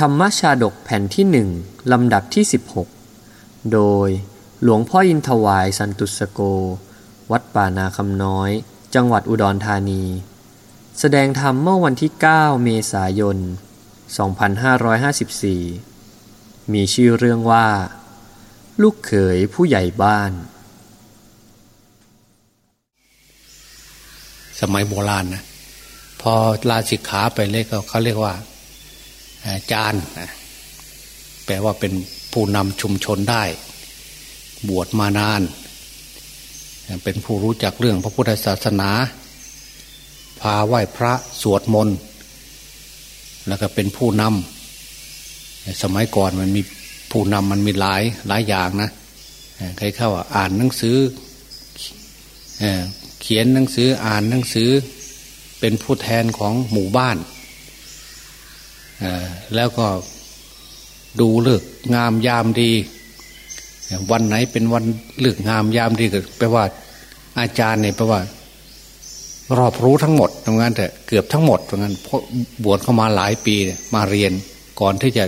ธรรมชาดกแผ่นที่หนึ่งลำดับที่ 16 โดยหลวงพ่ออินทวายสันตุสโก วัดป่านาคำน้อย จังหวัดอุดรธานี แสดงธรรมเมื่อวันที่ 9 เมษายน 2554 มีชื่อเรื่องว่า ลูกเขยผู้ใหญ่บ้าน สมัยโบราณนะ พอลาสิกขาไปเลยก็เขาเรียกว่า จานแปลว่าเป็นผู้นำชุมชนได้ บวชมานาน เป็นผู้รู้จักเรื่องพระพุทธศาสนา พาไหว้พระสวดมนต์แล้วก็เป็นผู้นำสมัยก่อนมันมีผู้นำมันมีหลายหลายอย่างนะใครเข้าอ่านหนังสือเขียนหนังสืออ่านหนังสือ เป็นผู้แทนของหมู่บ้าน แล้วก็ดูเลือกงามยามดี วันไหนเป็นวันเลือกงามยามดีก็แปลว่า อาจารย์เนี่ยแปลว่า รอบรู้ทั้งหมดตรงนั้นแต่เกือบทั้งหมดตรงนั้นเพราะบวชเข้ามาหลายปีมาเรียนก่อนที่จะ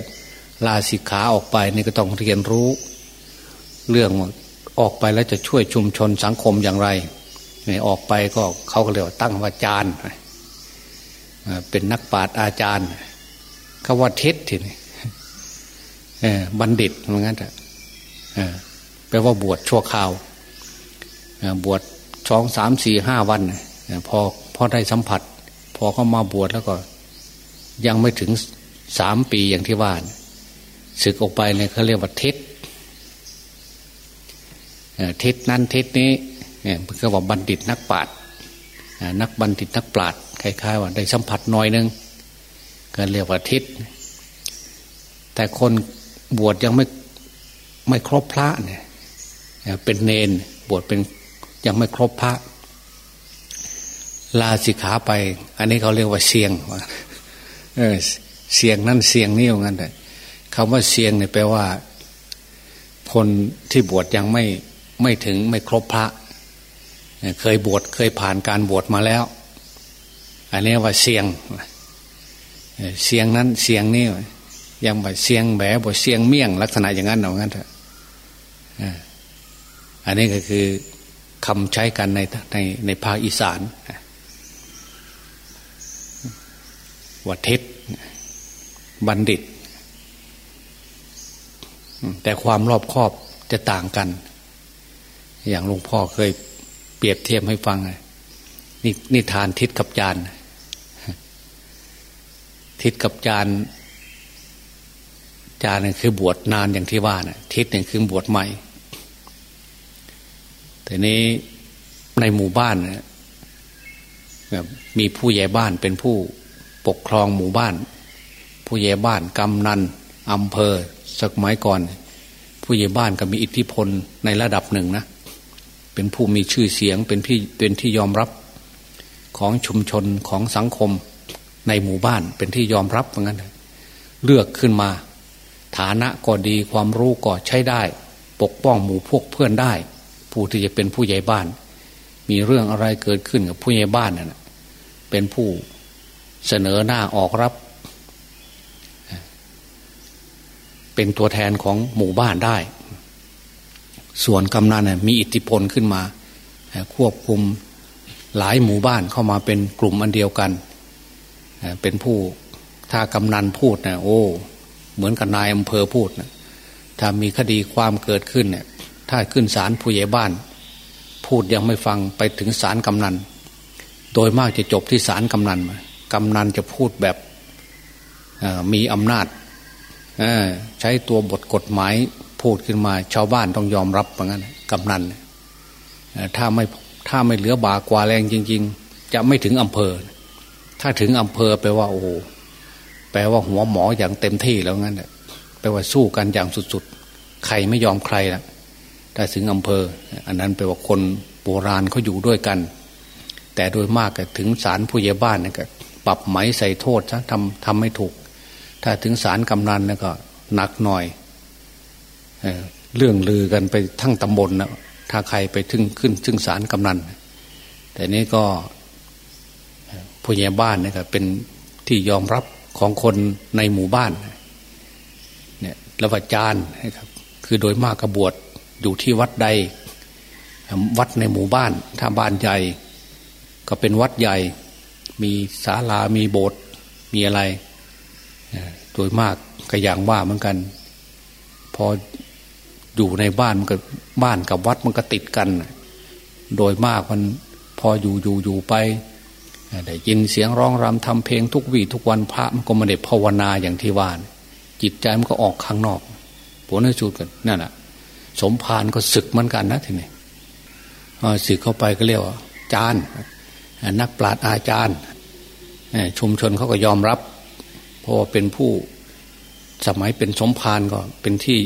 ลาสิกขาออกไปนี่ก็ต้องเรียนรู้ เรื่องออกไปแล้วจะช่วยชุมชนสังคมอย่างไรเนี่ยออกไปก็เขาก็เรียกว่าตั้งวาจารย์เป็นนักปราชญ์อาจารย์ คำว่าเท็จทีนี่บัณฑิตเหมือนกันแต่แปลว่าบวชชั่วคราวบวชสองสามสี่ห้าวันพอพอได้สัมผัส พอเขามาบวชแล้วก็ ยังไม่ถึงสามปีอย่างที่ว่าศึกออกไปเนี่ยเขาเรียกว่าเท็จเท็จนั้นเท็จนี้เนี่ยคือว่าบัณฑิตนักปราชญ์นักบัณฑิตนักปราชญ์คล้ายๆว่าได้สัมผัสน้อยนึง ก็เรียกว่าทิศแต่คนบวชยังไม่ไม่ครบพระเนี่ยเป็นเนนบวชเป็นยังไม่ครบพระ ลาสิกขาไป อันนี้เขาเรียกว่าเสียงเออเสียงนั่นเสียงนี่อย่างนั้นแต่คำว่าเสียงเนี่ยแปลว่า คนที่บวชยังไม่ไม่ถึงไม่ครบพระ เคยบวชเคยผ่านการบวชมาแล้ว อันนี้ว่าเสียง เสียงนั้นเสียงนี่ยังแบบเสียงแบบ่เสียงเมี่ยง ลักษณะอย่างนั้นเอางั้นเถอะอันนี้ก็คือคำใช้กันในในในภาคอีสานวัดเทศบัณฑิต แต่ความรอบครอบจะต่างกัน อย่างหลวงพ่อเคยเปรียบเทียบให้ฟังนนิทานทิศกับจาน ทิศกับจานจานนึงคือบวชนานอย่างที่ว่านะทิศหนึ่งคือบวชใหม่แต่นี้ในหมู่บ้านนะมีผู้ใหญ่บ้านเป็นผู้ปกครองหมู่บ้าน ผู้ใหญ่บ้านกำนันอำเภอสักไม้ก่อน ผู้ใหญ่บ้านก็มีอิทธิพลในระดับหนึ่งนะเป็นผู้มีชื่อเสียงเป็นที่เป็นที่ยอมรับของชุมชนของสังคม ในหมู่บ้านเป็นที่ยอมรับเหมือนกันเลือกขึ้นมา ฐานะก็ดีความรู้ก็ใช้ได้ ปกป้องหมู่พวกเพื่อนได้ ผู้ที่จะเป็นผู้ใหญ่บ้าน มีเรื่องอะไรเกิดขึ้นกับผู้ใหญ่บ้านน่ะเป็นผู้เสนอหน้าออกรับ เป็นตัวแทนของหมู่บ้านได้ ส่วนกำนันมีอิทธิพลขึ้นมา ควบคุมหลายหมู่บ้านเข้ามาเป็นกลุ่มอันเดียวกัน เป็นผู้ถ้ากำนันพูดนะโอ้ เหมือนกับนายอำเภอพูดนะถ้ามีคดีความเกิดขึ้นเนี่ย ถ้าขึ้นศาลผู้ใหญ่บ้าน พูดยังไม่ฟังไปถึงศาลกำนัน โดยมากจะจบที่ศาลกำนันกำนันจะพูดแบบมีอำนาจใช้ตัวบทกฎหมายพูดขึ้นมา ชาวบ้านต้องยอมรับเหมือนกันกำนันถ้าไม่ถ้าไม่เหลือบากว่าแรงจริง ๆ จะไม่ถึงอำเภอ ถ้าถึงอำเภอแปลว่าโอ้แปลว่าหัวหมออย่างเต็มที่แล้วงั้นแปลว่าสู้กันอย่างสุดๆ ใครไม่ยอมใครละถ้าถึงอำเภอ อันนั้นแปลว่าคนโบราณเขาอยู่ด้วยกัน แต่โดยมากก็ถึงศาลผู้ใหญ่บ้านนี่ก็ปรับไหมใส่โทษซะทำทำไม่ถูก ถ้าถึงศาลกำนันนี่ก็หนักหน่อยเเรื่องลือกันไปทั้งตำบลนะถ้าใครไปถึงขึ้นถึงศาลกำนันแต่นี้ก็ ผู้ใหญ่บ้านนะครับเป็นที่ยอมรับของคนในหมู่บ้านแล้วว่าจานนะครับ คือโดยมากกระบวชอยู่ที่วัดใด วัดในหมู่บ้าน ถ้าบ้านใหญ่ก็เป็นวัดใหญ่ มีศาลามีโบสถ์มีอะไรโดยมากก็อย่างว่าเหมือนกัน พออยู่ในบ้านมันก็บ้านกับวัดมันก็ติดกัน โดยมากมันพออยู่อยู่อยู่ไป ได้ยินเสียงร้องรำทำเพลงทุกวีทุกวันพระมันก็ไม่ได้ภาวนาอย่างที่ว่านจิตใจมันก็ออกข้างนอกผลในสุดกันนั่นแหะสมภารก็ศึกเหมือนกันนะทีนี้ศึกเข้าไปก็เรียกว่าจานนักปราชญ์อาจารย์ชุมชนเขาก็ยอมรับ เพราะว่าเป็นผู้สมัยเป็นสมภารก็เป็นที่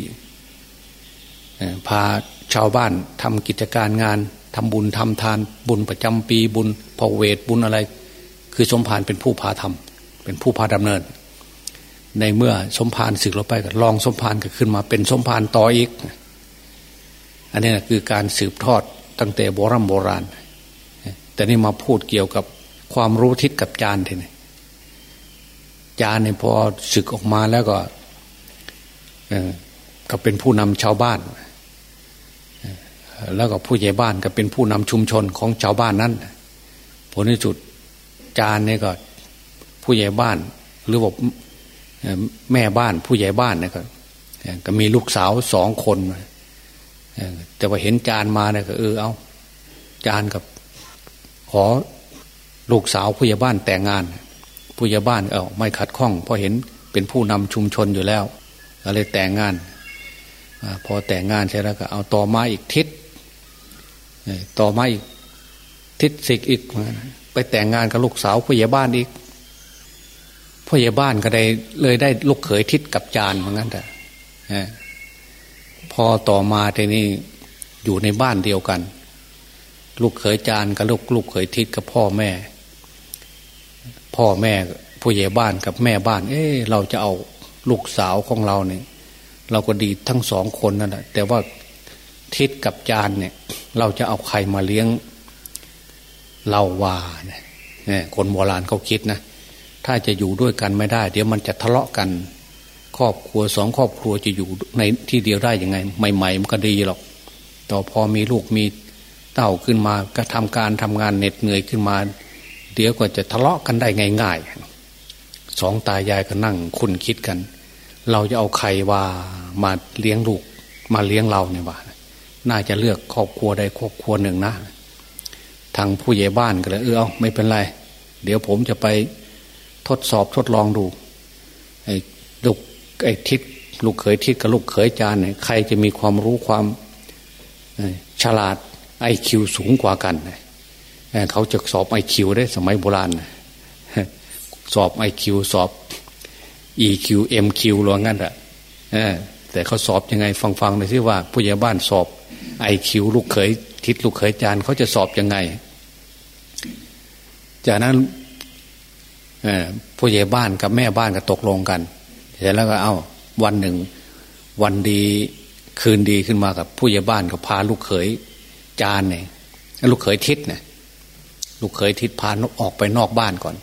พาชาวบ้านทำกิจการงานทำบุญทำทานบุญประจำปีบุญพอเวทบุญอะไร คือสมภารเป็นผู้พาทำเป็นผู้พาดำเนิน ในเมื่อสมภารสึกเราไปก็ลองสมภารก็ขึ้นมาเป็นสมภารต่ออีก อันนี้นะคือการสืบทอดตั้งแต่โบรโบราณ แต่นี่มาพูดเกี่ยวกับความรู้ทิศกับจานทีนี้จานเนี่ยพอศึกออกมาแล้วก็ก็เป็นผู้นำชาวบ้าน แล้วก็ผู้ใหญ่บ้านก็เป็นผู้นำชุมชนของชาวบ้านนั้น ผลที่สุด จานนี่ยก็ผู้ใหญ่บ้าน หรือว่าแม่บ้านผู้ใหญ่บ้านเนี่ก็ก็มีลูกสาวสองคนแต่ว่าเห็นจานมาเนี่ยก็เออเอาจานกับ ขอลูกสาวผู้ใหญ่บ้านแต่งงาน ผู้ใหญ่บ้านเอาไม่ขัดข้องเพราะเห็นเป็นผู้นำชุมชนอยู่แล้วก็เลยแต่งงานพอแต่งงานเสร็จแล้วก็เอาต่อมาอีกทิศต่อมาอีกทิศสิกอีก ไปแต่งงานกับลูกสาวผู้ใหญ่บ้านอีกผู้ใหญ่บ้านก็ได้เลยได้ลูกเขยทิศกับจานเหมือนกันแต่พอต่อมาทีนี้อยู่ในบ้านเดียวกัน ลูกเขยจานกับลูกลูกเขยทิศกับพ่อแม่ พ่อแม่ผู้ใหญ่บ้านกับแม่บ้าน เอ้เราจะเอาลูกสาวของเราเนี่ย เราก็ดีทั้งสองคนนั่นแหละแต่ว่าทิศกับจานเนี่ย เราจะเอาใครมาเลี้ยง เราว่าเนี่ยคนโบราณเขาคิดนะ ถ้าจะอยู่ด้วยกันไม่ได้ เดี๋ยวมันจะทะเลาะกัน ครอบครัวสองครอบครัวจะอยู่ในที่เดียวได้ยังไง ใหม่ ๆ มันก็ดีหรอก ต่อพอมีลูกมีเต่าขึ้นมาก็ทำการทำงานเหน็ดเหนื่อยขึ้นมา เดี๋ยวก็จะทะเลาะกันได้ง่าย ๆ สองตายายก็นั่งคุณคิดกัน เราจะเอาใครว่ามาเลี้ยงลูกมาเลี้ยงเราเนี่ยว่าน่าจะเลือกครอบครัวใดครอบครัวหนึ่งนะ ทางผู้ใหญ่บ้านก็เลยเออเอาไม่เป็นไร เดี๋ยวผมจะไปทดสอบทดลองดูไอ้ลูกไอ้ทิศลูกเขยทิศกับลูกเขยจานเนี่ยใครจะมีความรู้ความฉลาดไอคิวสูงกว่ากันเขาจะสอบไอคิวได้สมัยโบราณสอบไอคิวสอบ EQ MQ หรืองั้นแหละแต่เขาสอบยังไงฟังๆหน่อยสิว่าผู้ใหญ่บ้านสอบไอคิวลูกเขยทิศลูกเขยจานเขาจะสอบยังไง จากนั้นผู้ใหญ่บ้านกับแม่บ้านก็ตกลงกันเสร็จแล้วก็เอาวันหนึ่ง วันดีคืนดีขึ้นมากับผู้ใหญ่บ้านก็พาลูกเขยจานเนี่ยลูกเขยทิศเนี่ยลูกเขยทิศพาออกไปนอกบ้านก่อน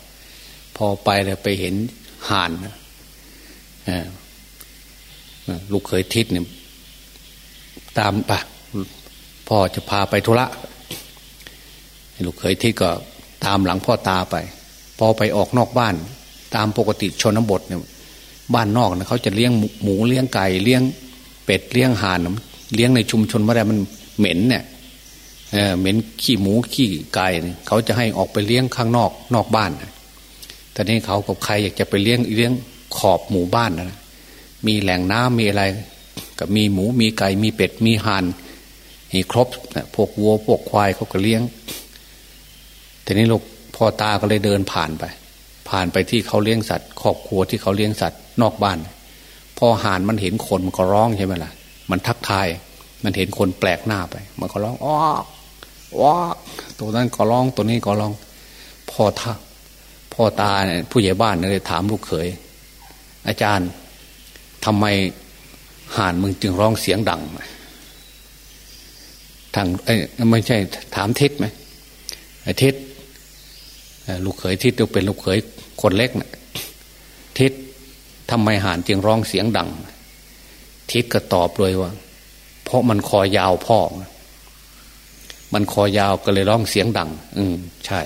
พอไปเลยไปเห็นห่านลูกเขยทิศเนี่ยตามปะพ่อจะพาไปธุระลูกเขยทิศก็ ตามหลังพ่อตาไป พอไปออกนอกบ้าน ตามปกติชนบทเนี่ยบ้านนอกนะเขาจะเลี้ยงหมูเลี้ยงไก่เลี้ยงเป็ดเลี้ยงห่านเลี้ยงในชุมชนไม่ได้มันเหม็นเนี่ยเหม็นขี้หมูขี้ไก่เขาจะให้ออกไปเลี้ยงข้างนอกนอกบ้านต่นี้เขากับใครอยากจะไปเลี้ยงเลี้ยงขอบหมู่บ้านนะมีแหล่งน้ำมีอะไรก็มีหมูมีไก่มีเป็ดมีห่านมีครบพวกวัวพวกควายเขาก็เลี้ยง ทีนี้ลูกพ่อตาก็เลยเดินผ่านไป ผ่านไปที่เขาเลี้ยงสัตว์ครอบครัวที่เขาเลี้ยงสัตว์นอกบ้าน พอห่านมันเห็นคนมันก็ร้องใช่ไหมล่ะ มันทักทาย มันเห็นคนแปลกหน้าไป มันก็ร้องอ้อว้าตัวนั้นก็ร้องตัวนี้ก็ร้อง พ่อท่าพ่อตาเนี่ยผู้ใหญ่บ้านเลยถามลูกเขย อาจารย์ทำไมห่านมึงจึงร้องเสียงดังทางเอ้ไม่ใช่ถามทิศไหมไอ้ทิศ ลูกเขยทิศต้องเป็นลูกเขยคนเล็กนะทิศทำไมห่านจึงร้องเสียงดัง ทิศก็ตอบเลยว่า เพราะมันคอยาวพ่อ มันคอยาวก็เลยร้องเสียงดัง อืมใช่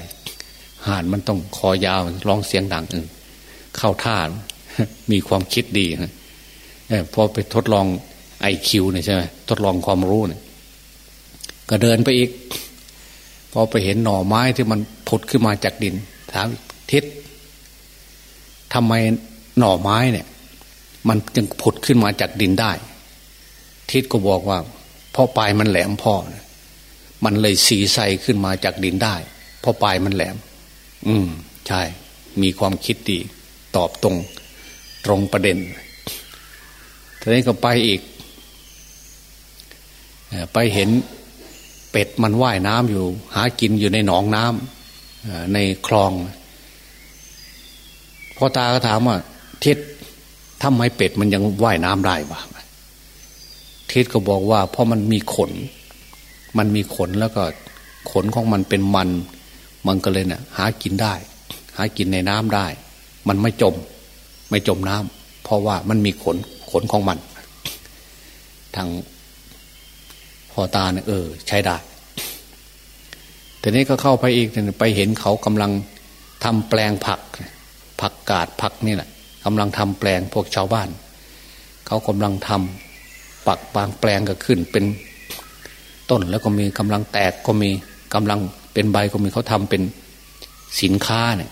ห่านมันต้องคอยาวร้องเสียงดังอืมเข้าท่ามีความคิดดีนะพอไปทดลองไอคิวเนี่ยใช่ไหมทดลองความรู้เนี่ยก็เดินไปอีก พอไปเห็นหน่อไม้ที่มันผุดขึ้นมาจากดิน ถามทิศทำไมหน่อไม้เนี่ย มันจึงผุดขึ้นมาจากดินได้ ทิศก็บอกว่าเพราะปลายมันแหลมพ่อมันเลยสีใสขึ้นมาจากดินได้เพราะปลายมันแหลม อืม ใช่ มีความคิดดี ตอบตรง ตรงประเด็นทีนี้ก็ไปอีก ไปเห็น เป็ดมันว่ายน้ำอยู่ หากินอยู่ในหนองน้ำในคลองพ่อตาก็ถามว่าทิศทำไมเป็ดมันยังว่ายน้ำได้วะทิศก็บอกว่า เพราะมันมีขน มันมีขนแล้วก็ขนของมันเป็นมัน มันก็เลยเนะ่ยหากินได้ หากินในน้ำได้ มันไม่จม ไม่จมน้ำเพราะว่ามันมีขนขนของมัน ทาง พอตาเนี่ยเออ ใช้ได้แต่นี้ก็เข้าไปอีกไปเห็นเขากำลังทำแปลงผัก ผักกาดผักนี่แหละกำลังทำแปลงพวกชาวบ้าน เขากำลังทำปักบางแปลงก็ขึ้นเป็นต้นแล้วก็มีกำลังแตกก็มีกำลังเป็นใบก็มีเขาทำเป็นสินค้าเนี่ย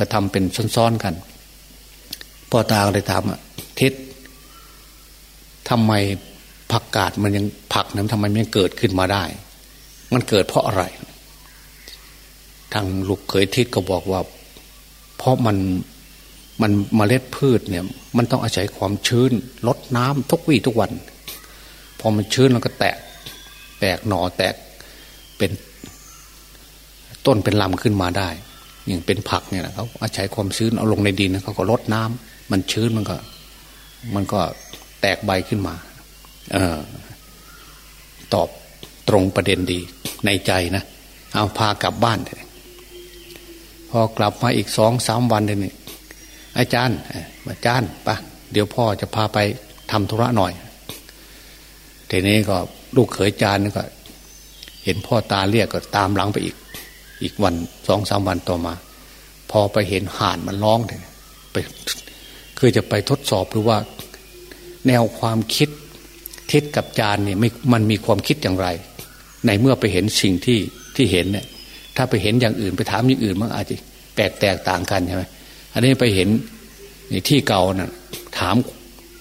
ก็ทำเป็นซ้อนๆกันพ่อตาเลยถามอะทิศทำไม ผักกาดมันยังผักนั้นทำไมมันยังเกิดขึ้นมาได้ มันเกิดเพราะอะไร ทางลูกเขยทิศก็บอกว่า เพราะมันมันมเมล็ดพืชเนี่ย มันต้องอาศัยความชื้นลดน้ำทุกวี่ทุกวัน พอมันชื้นแล้วก็แตก แตกหนอแตกเป็นต้นเป็นลำขึ้นมาได้ อย่างเป็นผักเนี่ยนะเขาอาศัยความชื้นเอาลงในดินเขาก็ลดน้ำมันชื้นมันก็ มันก็แตกใบขึ้นมา ตอบตรงประเด็นดีในใจนะเอาพากลับบ้านเลยพอกลับมาอีกสองสามวันเนี่อาจารย์อาจารย์ปะเดี๋ยวพ่อจะพาไปทำธุระหน่อยทีนี้ก็ลูกเขยจานก็ เห็นพ่อตาเรียกก็ตามหลังไปอีก อีกวันสองสามวันต่อมา พอไปเห็นห่านมันร้องเลยไปคือจะไปทดสอบหรือว่า แนวความคิด ทิศกับจานเนี่ยไม่มันมีความคิดอย่างไร ในเมื่อไปเห็นสิ่งที่ที่เห็นเนี่ยถ้าไปเห็นอย่างอื่นไปถามอย่างอื่นมันอาจจะแตกแตกต่างกันใช่ไหมอันนี้ไปเห็นที่เก่าน่ะถาม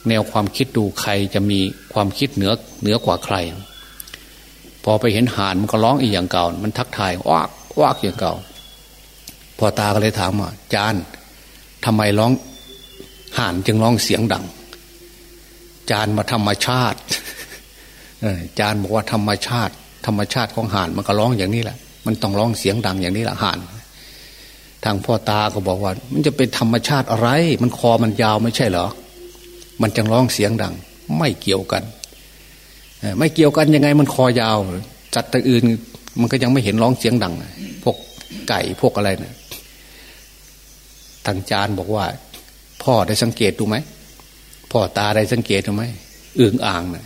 แนวความคิดดูใครจะมีความคิดเหนือเหนือกว่าใคร พอไปเห็นห่านมันก็ร้องอีกอย่างเก่า มันทักทายว้ากว้ากอย่างเก่า พอตาก็เลยถามว่าจานทำไมร้องห่านจึงร้องเสียงดัง จานมาธรรมชาติจานบอกว่าธรรมชาติ ธรรมชาติของห่านมันก็ร้องอย่างนี้แหละ มันต้องร้องเสียงดังอย่างนี้แหละห่านทางพ่อตาก็บอกว่า มันจะเป็นธรรมชาติอะไร มันคอมันยาวไม่ใช่เหรอ มันจึงร้องเสียงดัง ไม่เกี่ยวกันไม่เกี่ยวกันยังไงมันคอยาวจัดตัวอื่น มันก็ยังไม่เห็นร้องเสียงดังพวกไก่พวกอะไรเนะี่ยทางจานบอกว่า พ่อได้สังเกตดูไหม พ่อตาได้สังเกตไหมอึ่งอ่างนะ่ย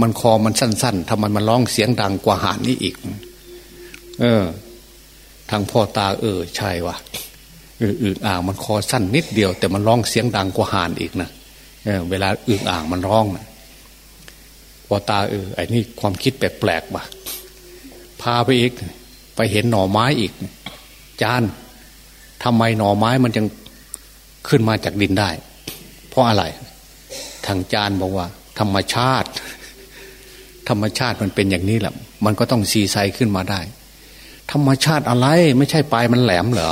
มันคอมันสั้นๆทำไมมันร้องเสียงดังกว่าหานนี่อีก เออ ทางพ่อตา เออ ใช่วะอึ่งอ่างมันคอสั้นนิดเดียว แต่มันร้องเสียงดังกว่าหานอีกนะเออเวลาอึ่งอ่างมันร้องนะพ่อตาเออไอ้นี่ความคิดแปลกๆว่ะพาไปอีก ไปเห็นหน่อไม้อีก จานทำไมหน่อไม้มันยังขึ้นมาจากดินได้ เพราะอะไร ทางจานบอกว่า ธรรมชาติ ธรรมชาติมันเป็นอย่างนี้แหละ มันก็ต้องซีไซขึ้นมาได้ ธรรมชาติอะไร ไม่ใช่ปลายมันแหลมเหรอ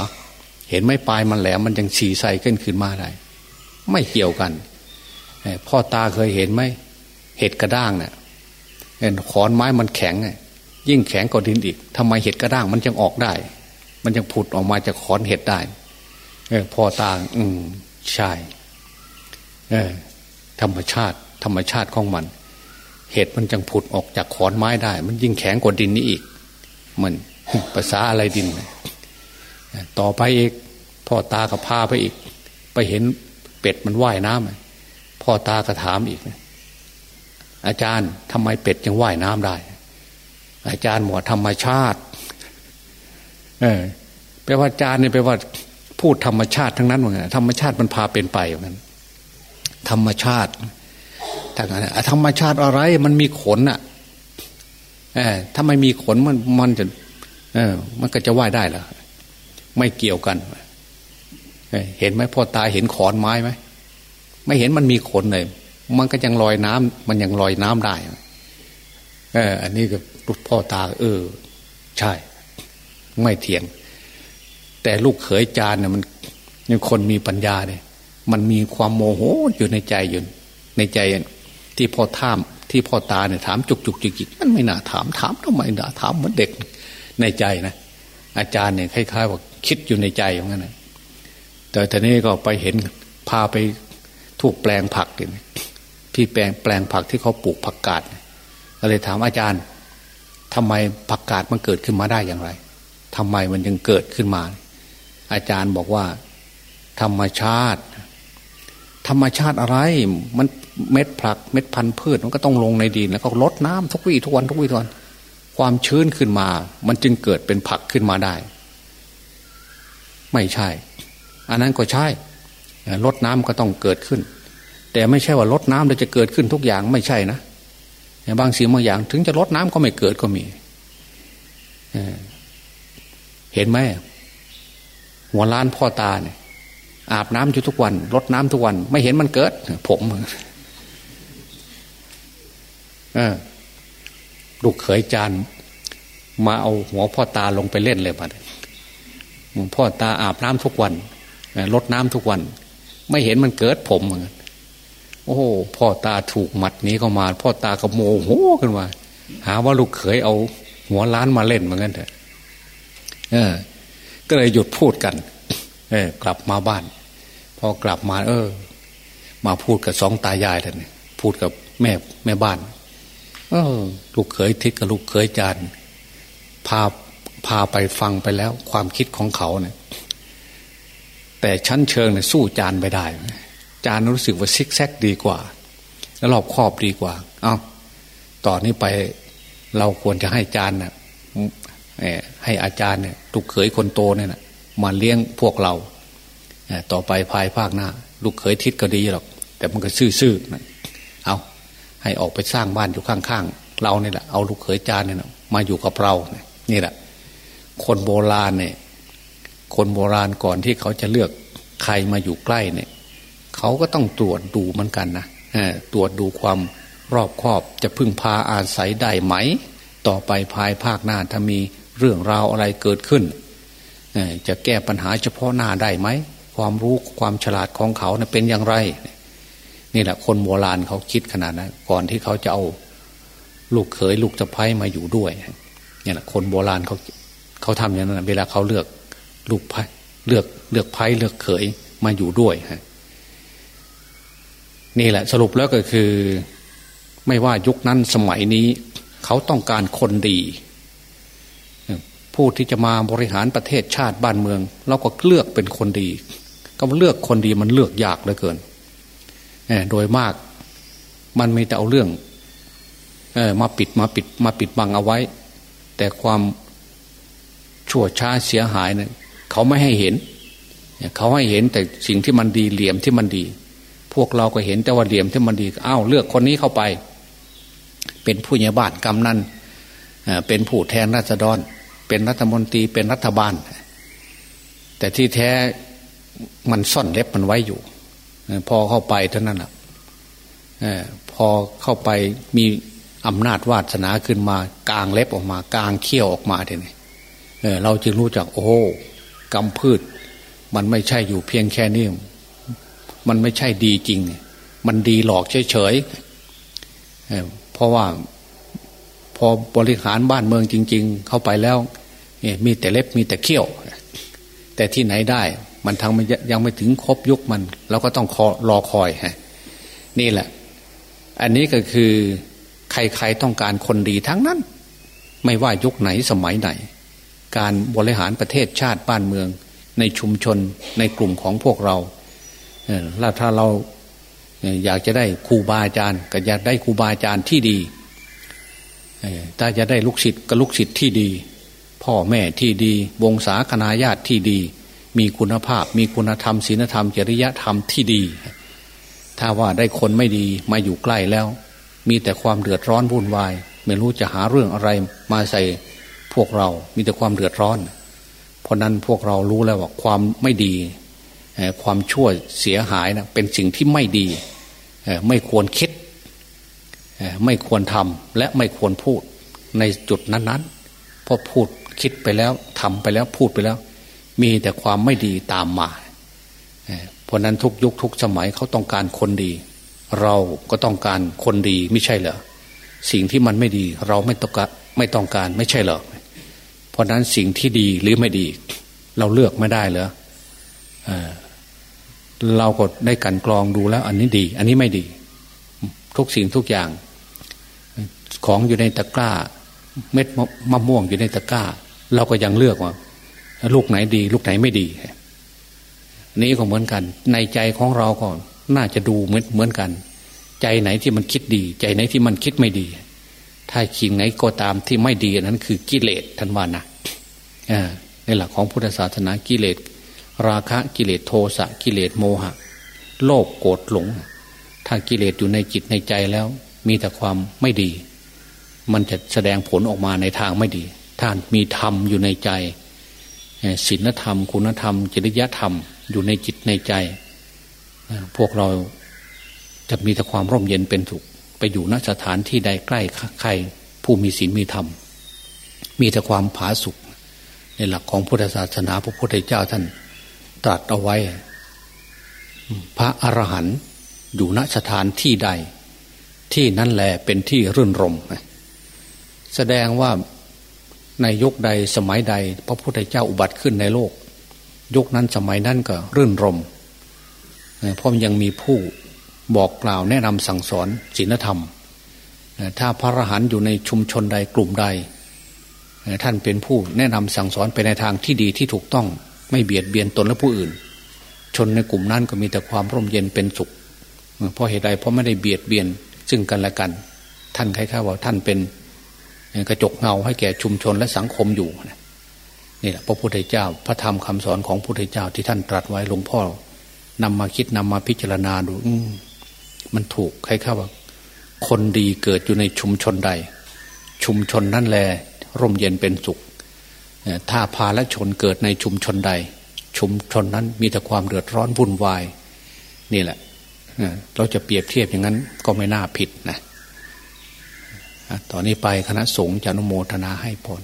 เห็นไหมปลายมันแหลมมันยังซีไซขึ้นขึ้นมาได้ ไม่เกี่ยวกันพ่อตาเคยเห็นไหมเห็ดกระด้างเนะ่ยขอนไม้มันแข็งยิ่งแข็งกว่าดินอีกทำไมเห็ดกระด้างมันจึงออกได้ มันยังผุดออกมาจากขอนเห็ดได้พ่อตา อืมใช่เออ ธรรมชาติ ธรรมชาติของมัน เหตุมันจังผุดออกจากขอนไม้ได้ มันยิ่งแข็งกว่าดินนี้อีก มันภาษาอะไรดิน ต่อไปอีก พ่อตาก็พาไปอีก ไปเห็นเป็ดมันว่ายน้ำพ่อตาก็ถามอีก อาจารย์ทำไมเป็ดยังว่ายน้ำได้ อาจารย์บอกธรรมชาติ เออแปลว่าอาจารย์เนี่ยแปลว่าพูดธรรมชาติทั้งนั้นเหมือนกันธรรมชาติมันพาเป็นไปอย่างนั้น ธรรมชาติถ้างั้นธรรมชาติอะไร มันมีขนอะถ้าไม่มีขนมันมันจะเออ มันก็จะว่ายได้เหรอไม่เกี่ยวกันเห็นไหมพ่อตาเห็นขอนไม้ไหมไม่เห็นมันมีขนเลย มันก็ยังลอยน้ำมันยังลอยน้ำได้เออ อันนี้ก็พ่อตา เออ ใช่ ไม่เถียง แต่ลูกเขยจานเนี่ยมันยังคนมีปัญญาเนี่ย มันมีความโมโหอยู่ในใจอยู่ในใจที่พ่อถามที่พ่อตาเนี่ยถามจุกจุกจิกจิกมันไม่น่าถามถามทำไมน่าถามเหมือนเด็กในใจนะอาจารย์เนี่ยคล้ายๆว่าคิดอยู่ในใจอย่างนั้นนะแต่ทีนี้ก็ไปเห็นพาไปถูกแปลงผักเนี่ยที่แปลงแปลงผักที่เขาปลูกผักกาดก็เลยถามอาจารย์ทำไมผักกาดมันเกิดขึ้นมาได้อย่างไรทำไมมันยังเกิดขึ้นมา อาจารย์บอกว่า ธรรมชาติ ธรรมชาติอะไร มันเม็ดผักเม็ดพันธุ์พืชมันก็ต้องลงในดิน แล้วก็ลดน้ำทุกวี่ทุกวันทุกวี่ทุกวัน ความชื้นขึ้นมา มันจึงเกิดเป็นผักขึ้นมาได้ ไม่ใช่ อันนั้นก็ใช่ลดน้ำก็ต้องเกิดขึ้น แต่ไม่ใช่ว่าลดน้ำแล้วจะเกิดขึ้นทุกอย่างไม่ใช่นะบางสิ่งบางอย่าง ถึงจะลดน้ำก็ไม่เกิดก็มีเห็นไหมหัวล้านพ่อตาเนี่ย อาบน้ำอยู่ทุกวันลดน้ำทุกวัน ไม่เห็นมันเกิด ผมเออลูกเขยจานมาเอาหัวพ่อตาลงไปเล่นเลยบัดพ่อตาอาบน้ำทุกวันลดน้ำทุกวัน ไม่เห็นมันเกิดผมเหมือนโอ้พ่อตาถูกหมัดนี้เข้ามา พ่อตาก็โมโหขึ้นมาหาว่าลูกเขยเอาหัวล้านมาเล่นเหมือนกันเถอะเออ ก็เลยหยุดพูดกัน เออ กลับมาบ้าน พอกลับมา เออ มาพูดกับสองตายายท่านพูดกับแม่แม่บ้าน เออ ลูกเขยทิศกับลูกเขยจานพาพาไปฟังไปแล้ว ความคิดของเขาเนี่ย แต่ชั้นเชิงเนี่ยสู้จานไม่ได้ จานรู้สึกว่าซิกแซกดีกว่า แล้วรอบครอบดีกว่า เอา้าต่อนนี้ไปเราควรจะให้จานเน่ยให้อาจารย์เนี่ยลูกเขยคนโตเนี่ยนะมาเลี้ยงพวกเรา ต่อไปภายภาคหน้า ลูกเขยทิศก็ดีหรอก แต่มันก็ซื่อๆเอาให้ออกไปสร้างบ้านอยู่ข้างๆเราเนี่ยแหละเอาลูกเขยจานเนี่ยมาอยู่กับเรานี่แหละ คนโบราณเนี่ยคนโบราณก่อนที่เขาจะเลือกใครมาอยู่ใกล้เนี่ยเขาก็ต้องตรวจดูเหมือนกันนะตรวจดูความรอบครอบจะพึ่งพาอาศัยได้ไหม ต่อไปภายภาคหน้าถ้ามีเรื่องราวอะไรเกิดขึ้นจะแก้ปัญหาเฉพาะหน้าได้ไหม ความรู้ความฉลาดของเขาเป็นอย่างไร นี่แหละคนโบราณเขาคิดขนาดนั้นก่อนที่เขาจะเอาลูกเขยลูกสะพ้ยมาอยู่ด้วย เนี่ยแหละคนโบราณเขาเขาทำอย่างนั้นเวลาเขาเลือกลูกไพ้เลือกเลือกไพ่เลือกเขยมาอยู่ด้วยฮะนี่แหละสรุปแล้วก็คือ ไม่ว่ายุคนั้นสมัยนี้ เขาต้องการคนดี ผู้ที่จะมาบริหารประเทศชาติบ้านเมือง เราก็เลือกเป็นคนดี ก็เลือกคนดีมันเลือกยากเหลือเกินโดยมาก มันไม่แต่เอาเรื่องมาปิดมาปิดมาปิดบังเอาไว้ แต่ความชั่วช้าเสียหายเนี่ยเขาไม่ให้เห็นเขาให้เห็นแต่สิ่งที่มันดีเหลี่ยมที่มันดี พวกเราก็เห็นแต่ว่าเหลี่ยมที่มันดีอ้าวเลือกคนนี้เข้าไป เป็นผู้ใหญ่บ้านกำนันเป็นผู้แทนราษฎร เป็นรัฐมนตรีเป็นรัฐบาล แต่ที่แท้ มันซ่อนเล็บมันไว้อยู่พอเข้าไปเท่านั้นแหละพอเข้าไปมีอำนาจวาสนาขึ้นมากลางเล็บออกมากลางเขี้ยวออกมาเนีเเราจึงรู้จักโอ้กำพืช มันไม่ใช่อยู่เพียงแค่นี้มันไม่ใช่ดีจริง มันดีหลอกเฉยๆเพราะว่าพอบริหารบ้านเมืองจริง ๆ เข้าไปแล้วมีแต่เล็บมีแต่เขี้ยว แต่ที่ไหนได้ มันทางยังไม่ถึงครบยุคมันเราก็ต้องรอคอยฮะนี่แหละ อันนี้ก็คือใครๆต้องการคนดีทั้งนั้น ไม่ว่ายุคไหนสมัยไหน การบริหารประเทศชาติบ้านเมือง ในชุมชนในกลุ่มของพวกเราแล้วถ้าเราอยากจะได้ครูบาอาจารย์ ก็อยากได้ครูบาอาจารย์ที่ดีถ้าจะได้ลูกศิษย์ก็ลูกศิษย์ที่ดี พ่อแม่ที่ดี วงศาคณาญาติที่ดี มีคุณภาพ มีคุณธรรมศีลธรรมจริยธรรมที่ดี ถ้าว่าได้คนไม่ดีมาอยู่ใกล้แล้ว มีแต่ความเดือดร้อนวุ่นวาย ไม่รู้จะหาเรื่องอะไรมาใส่พวกเรา มีแต่ความเดือดร้อน เพราะนั้นพวกเรารู้แล้วว่าความไม่ดี ความชั่วเสียหายนะเป็นสิ่งที่ไม่ดี ไม่ควรคิด ไม่ควรทำและไม่ควรพูดในจุดนั้นๆเพราะพูดคิดไปแล้วทำไปแล้วพูดไปแล้ว มีแต่ความไม่ดีตามมาเพราะนั้นทุกยุคทุกสมัยเขาต้องการคนดี เราก็ต้องการคนดีไม่ใช่เหรอสิ่งที่มันไม่ดีเราไม่ต้องการไม่ต้องการไม่ใช่เหรอเพราะนั้นสิ่งที่ดีหรือไม่ดี เราเลือกไม่ได้เหรอเราก็ได้กันกรองดูแล้ว อันนี้ดี อันนี้ไม่ดี ทุกสิ่งทุกอย่าง ของอยู่ในตะกร้า เม็ดมะม่วงอยู่ในตะกร้า เราก็ยังเลือกว่า ลูกไหนดี ลูกไหนไม่ดี นี้ก็เหมือนกัน ในใจของเราก็น่าจะดูเหมือนเหมือนกัน ใจไหนที่มันคิดดี ใจไหนที่มันคิดไม่ดี ถ้าขิงไหนก็ตามที่ไม่ดีนั้นคือกิเลสทันว่านะในหลักของพุทธศาสนากิเลส ราคะกิเลสโทสะกิเลสโมหะ โลภโกรธหลง ถ้ากิเลสอยู่ในจิตในใจแล้ว มีแต่ความไม่ดี มันจะแสดงผลออกมาในทางไม่ดีท่านมีธรรมอยู่ในใจ ศีลธรรม คุณธรรม จริยธรรม อยู่ในจิตในใจ พวกเราจะมีแต่ความร่มเย็นเป็นสุขไปอยู่ณสถานที่ใดใกล้ใคร ผู้มีศีลมีธรรม มีแต่ความผาสุกในหลักของพุทธศาสนาพระพุทธเจ้าท่านตรัสเอาไว้ พระอรหันต์อยู่ณสถานที่ใด ที่นั่นแหละเป็นที่รื่นรม แสดงว่า ในยุคใดสมัยใด พระพุทธเจ้าอุบัติขึ้นในโลก ยุคนั้นสมัยนั้นก็รื่นรมเพราะยังมีผู้บอกกล่าวแนะนำสั่งสอนศีลธรรม ถ้าพระอรหันต์อยู่ในชุมชนใดกลุ่มใด ท่านเป็นผู้แนะนำสั่งสอนไปในทางที่ดีที่ถูกต้องไม่เบียดเบียนตนและผู้อื่น ชนในกลุ่มนั้นก็มีแต่ความร่มเย็นเป็นสุข เพราะเหตุใดเพราะไม่ได้เบียดเบียนซึ่งกันและกัน ท่านคล้ายๆว่าท่านเป็น กระจกเงาให้แก่ชุมชนและสังคมอยู่นี่แหละพระพุทธเจ้าพระธรรมคำสอนของพระพุทธเจ้าที่ท่านตรัสไว้หลวงพ่อนำมาคิดนำมาพิจารณาดูมันถูกใครเข้าว่า คนดีเกิดอยู่ในชุมชนใด ชุมชนนั่นแหละร่มเย็นเป็นสุขถ้าพาและชนเกิดในชุมชนใด ชุมชนนั้นมีแต่ความเดือดร้อนวุ่นวาย นี่แหละเราจะเปรียบเทียบอย่างนั้นก็ไม่น่าผิดนะ ตอนนี้ไปคณะสงฆ์จะนุโมทนาให้พร